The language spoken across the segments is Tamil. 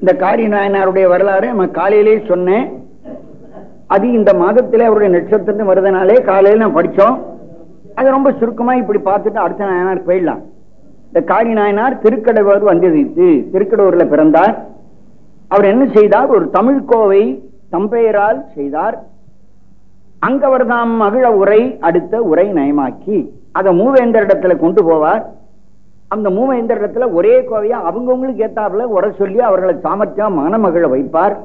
இந்த காரி நாயனாருடைய வரலாறு நம்ம காலையிலேயே சொன்னேன். அது இந்த மாதத்தில் அவருடைய நட்சத்திரம் வருதுனாலே காலையில் நான் படித்தோம் அது ரொம்ப சுருக்கமாக இப்படி பார்த்துட்டு அடுத்த நாயனார் போயிடலாம். இந்த காரி நாயனார் திருக்கடவர் வந்ததித்து திருக்கடவூர்ல பிறந்தார். அவர் என்ன செய்தார்? ஒரு தமிழ் கோவை தம்பெயரால் செய்தார். அங்கவர் தாம் மகிழ உரை அடுத்த உரை நயமாக்கி அதை மூவேந்தரிடத்துல கொண்டு போவார். அந்த மூவேந்தரிடத்துல ஒரே கோவையா அவங்கவுங்களுக்கு ஏத்தாப்புல உரை சொல்லி அவர்களை சாமர்த்தியம் மனமகிழ வைப்பார்.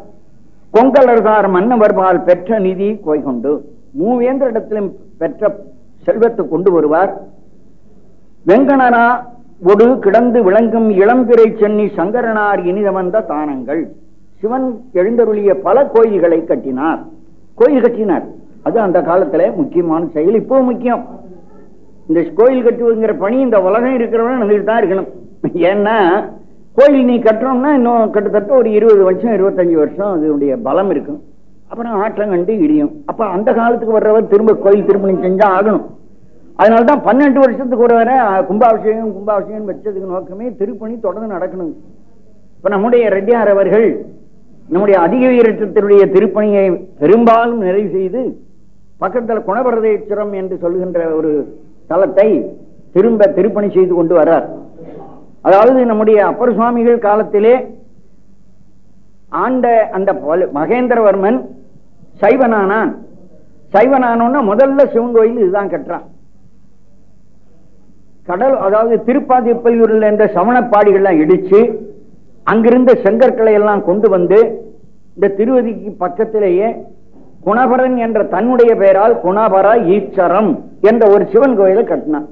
கொங்கலர்தார் மன்னவர்பால் பெற்ற நிதி கோய் கொண்டு மூவேந்தரிடத்திலும் பெற்ற செல்வத்தை கொண்டு வருவார். வெங்கணரா ஒடு கிடந்து விளங்கும் இளம்பிரை சென்னி சங்கரனார் இனிதமந்த தானங்கள். சிவன் எழுந்தருளிய பல கோயில்களை கட்டினார். கோயில் கட்டினார். அது அந்த காலத்துல முக்கியமான செயல் இப்போ முக்கியம். இந்த கோயில் கட்டுவதுங்கிற பணி இந்த உலகம் இருக்கிறவங்க நடந்துட்டு தான் இருக்கணும். ஏன்னா கோயில் நீ கட்டுறோம்னா இன்னும் கிட்டத்தட்ட ஒரு இருபது வருஷம் இருபத்தஞ்சு வருஷம் அதனுடைய பலம் இருக்கும். அப்புறம் ஆற்றம் கண்டு இடியும். அப்ப அந்த காலத்துக்கு வர்றவர் திரும்ப கோயில் திருமணம் செஞ்சா ஆகணும். அதனாலதான் பன்னெண்டு வருஷத்துக்கு ஒரு வரை கும்பாபிஷேகம் கும்பாபிஷேகம் வச்சதுக்கு நோக்கமே திருப்பணி தொடர்ந்து நடக்கணும். இப்ப நம்முடைய ரெட்டியார் அவர்கள் நம்முடைய அதிக வீரத்தினுடைய திருப்பணியை பெரும்பாலும் நிறைவு செய்து பக்கத்தில் குணபரதேஸ்வரம் என்று சொல்லுகின்ற ஒரு தலத்தை திரும்ப திருப்பணி செய்து கொண்டு வர்றார். அதாவது நம்முடைய அப்பர் சுவாமிகள் காலத்திலே ஆண்ட அந்த மகேந்திரவர்மன் சைவனானான். சைவனானோன்னா முதல்ல சிவன் கோயில் இதுதான் கட்டுறான். கடல் அதாவது திருப்பாதிப்பையூரில் இருந்த சமணப்பாடிகள்லாம் இடிச்சு அங்கிருந்த செங்கற்களை எல்லாம் கொண்டு வந்து இந்த திருவதிக்கு பக்கத்திலேயே குணபரன் என்ற தன்னுடைய பெயரால் குணபர ஈச்சரம் என்ற ஒரு சிவன் கோயிலை கட்டினான்.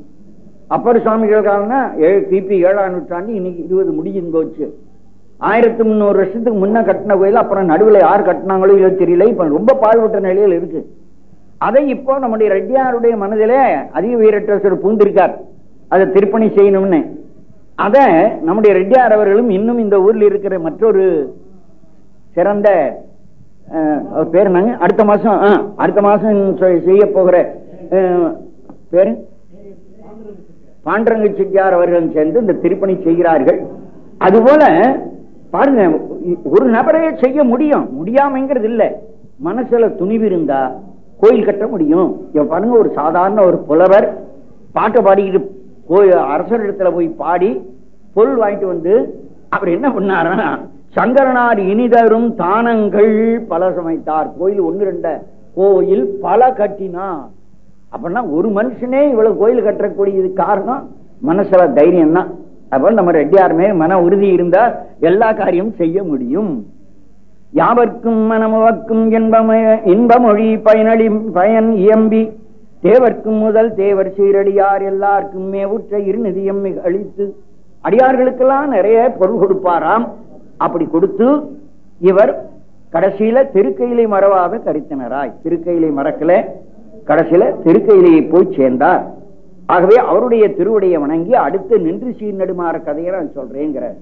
அப்பர் சுவாமிகள் காலம்னா ஏழு கிபி ஏழாம் நூற்றாண்டு இன்னைக்கு இருபது முடியும் போச்சு. ஆயிரத்தி முன்னூறு வருஷத்துக்கு முன்ன கட்டின கோயில் அப்புறம் நடுவில் யார் கட்டினாங்களோ இல்லை தெரியல இப்ப ரொம்ப பாழ்பட்ட நிலையில் இருக்கு. அதை இப்போ நம்முடைய ரெட்டியாருடைய மனதிலே அதிக வீரட்டேஸ்வரர் பூந்திருக்கார் அதை திருப்பணி செய்யணும்னு. அதை நம்முடைய ரெட்டியார் அவர்களும் இன்னும் இந்த ஊரில் இருக்கிற மற்றொரு சிறந்த அவர் பேர் என்னங்க? அடுத்த மாசம் அடுத்த மாசம் செய்ய போகிற பேரு? பாண்டரங்க செட்டியார் அவர்கள் சேர்ந்து இந்த திருப்பணி செய்கிறார்கள். அதுபோல பாருங்க ஒரு நபரையே செய்ய முடியும். முடியாமங்கிறது இல்ல மனசுல துணிவு இருந்தா கோயில் கட்ட முடியும். பாருங்க ஒரு சாதாரண ஒரு புலவர் பாட்டை பாடிக்கிட்டு போய் அரசரிடத்துல போய் பாடி பொருள் வாங்கிட்டு வந்து அவர் என்ன பண்ணாரா சங்கரனார் இனிதரும் தானங்கள் பல சமைத்தார். கோயில் ஒன்னு ரெண்ட கோயில் பல கட்டினார். அப்படின்னா ஒரு மனுஷனே இவ்வளவு கோயில் கட்டக்கூடியது காரணம் மனசுல தைரியம் தான் அப்ப நம்ம ரெட்டியாருமே மன உறுதி இருந்தா எல்லா காரியமும் செய்ய முடியும். யாவர்க்கும் மனமுவக்கும் இன்பமய இன்பமொழி பயனளி பயன் இயம்பி. தேவர்க்கும் முதல் தேவர் சீரடியார் எல்லாருக்கும் உற்ற இருநிதியம் அளித்து. அடியார்களுக்கெல்லாம் நிறைய பொருள் கொடுப்பாராம். அப்படி கொடுத்து இவர் கடைசியில திருக்கையிலை மறவாத கருத்தினராய் திருக்கையிலை மறக்கல கடைசியில திருக்கையிலேயே போய் சேர்ந்தார். ஆகவே அவருடைய திருவுடைய வணங்கி அடுத்து நின்று சீர் நடுமாற கதையை நான் சொல்றேங்கிறார்